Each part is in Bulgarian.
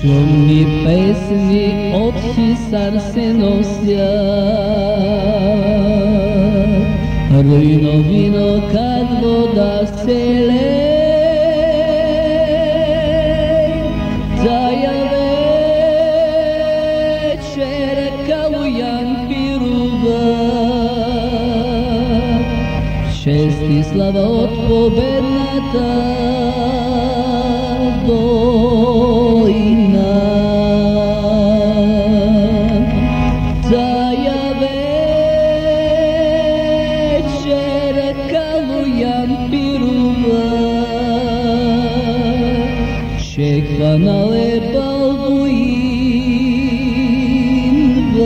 Шумни песни от хисар се носят, Руйно вино как вода се лее, Чест и слава от победната война. че хванал е Балдуин в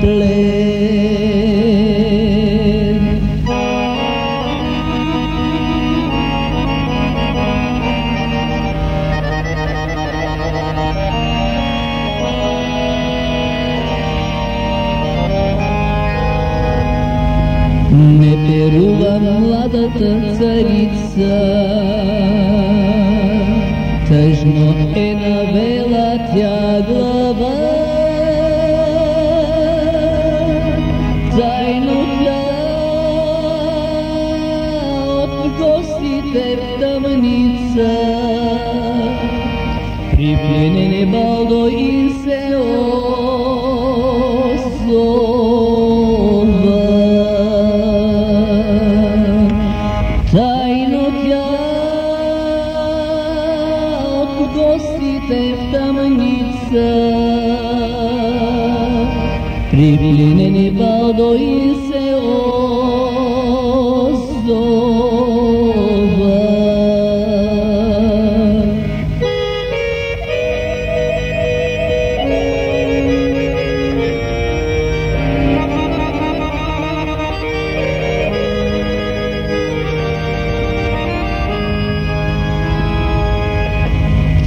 плен. Не перува младата царица, тъжно е навела тя глава. Тайно тя от гостите в тъмница, при пленене Балдо и се озова. В тъмница, при пленене Балдо и се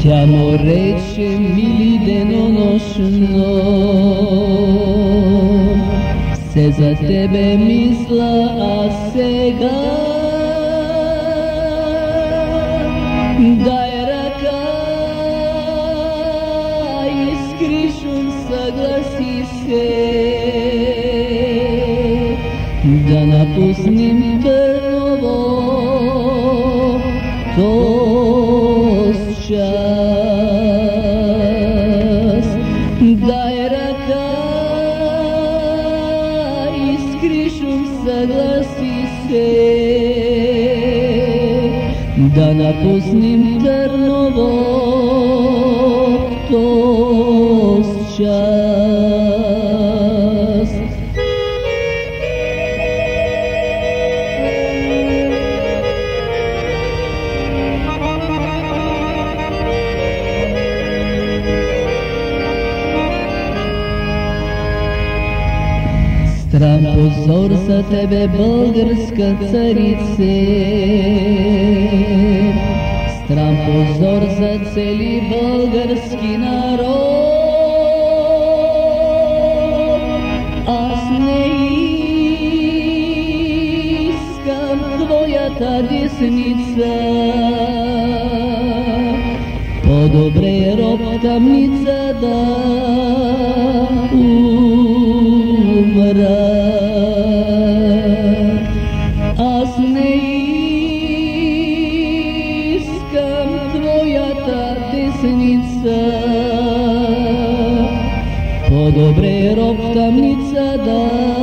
Тя му рече мили денонощно, се за тебе мисля, а сега дай ръка и скришун съгласи се да напуснем Търново Дай ръка и скришум съгласи се да напуснем Търново този час. Стран позор за тебе, българска царице. Стран позор за цели български народ. Аз не искам твоята десница. По-добре е роб тъмница да умра. Твоята десница. По-добре е роб тъмница да